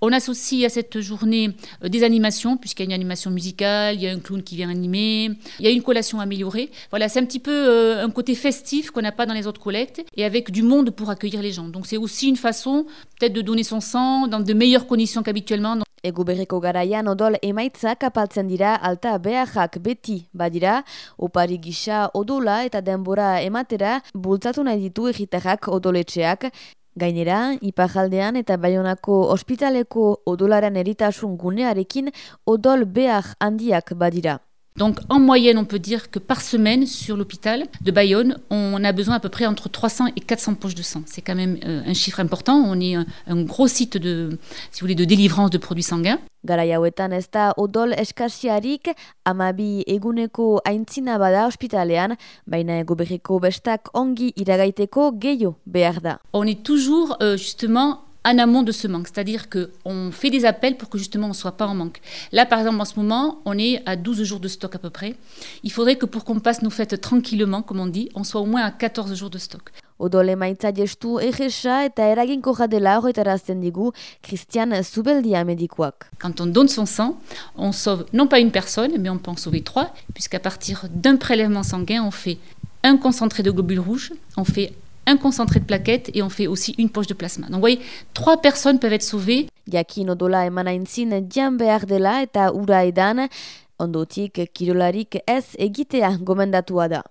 On associe à cette journée euh, des animations, puisqu'il y a une animation musicale, il y a un clown qui vient animer, il y a une collation améliorée. Voilà, c'est un petit peu euh, un côté festif qu'on n'a pas dans les autres collectes, et avec du monde pour accueillir les gens. Donc c'est aussi une façon peut-être de donner son sang dans de meilleures conditions qu'habituellement. Egu berriko garaian odol emaitzak apaltzen dira alta beharrak beti badira, opari gisa odola eta denbora ematera bultzatu nahi ditu egitarrak odoletxeak, Gainera, ipajaldean eta baionako ospitaleko odolaren eritasun gunearekin odol behar handiak badira. Donc en moyenne, on peut dire que par semaine sur l'hôpital de Bayonne, on a besoin à peu près entre 300 et 400 poches de sang. C'est quand même euh, un chiffre important. On est un, un, gros site de, si vous voulez, de délivrance de produits sanguins. Garai hauetan ez da odol eskasiarik amabi eguneko aintzina bada ospitalean, baina egoberriko bestak ongi iragaiteko geio behar da. On est toujours euh, justement en amont de ce manque. C'est-à-dire qu'on fait des appels pour que justement on ne soit pas en manque. Là, par exemple, en ce moment, on est à 12 jours de stock à peu près. Il faudrait que pour qu'on passe nos fêtes tranquillement, comme on dit, on soit au moins à 14 jours de stock. Odol emaitza gestu egesa eta eraginko jadela horretarazten digu Christian Zubeldia medikoak. Quand on donne son sang, on sauve non pas une personne, mais on peut en sauver trois, puisqu'à partir d'un prélèvement sanguin, on fait un concentré de globules rouges, on fait un concentré de plaquettes et on fait aussi une poche de plasma. Donc vous voyez, trois personnes peuvent être sauvées. Jakin odola emanaintzin dian behar dela eta ura edan, ondotik kirolarik ez egitea gomendatua da.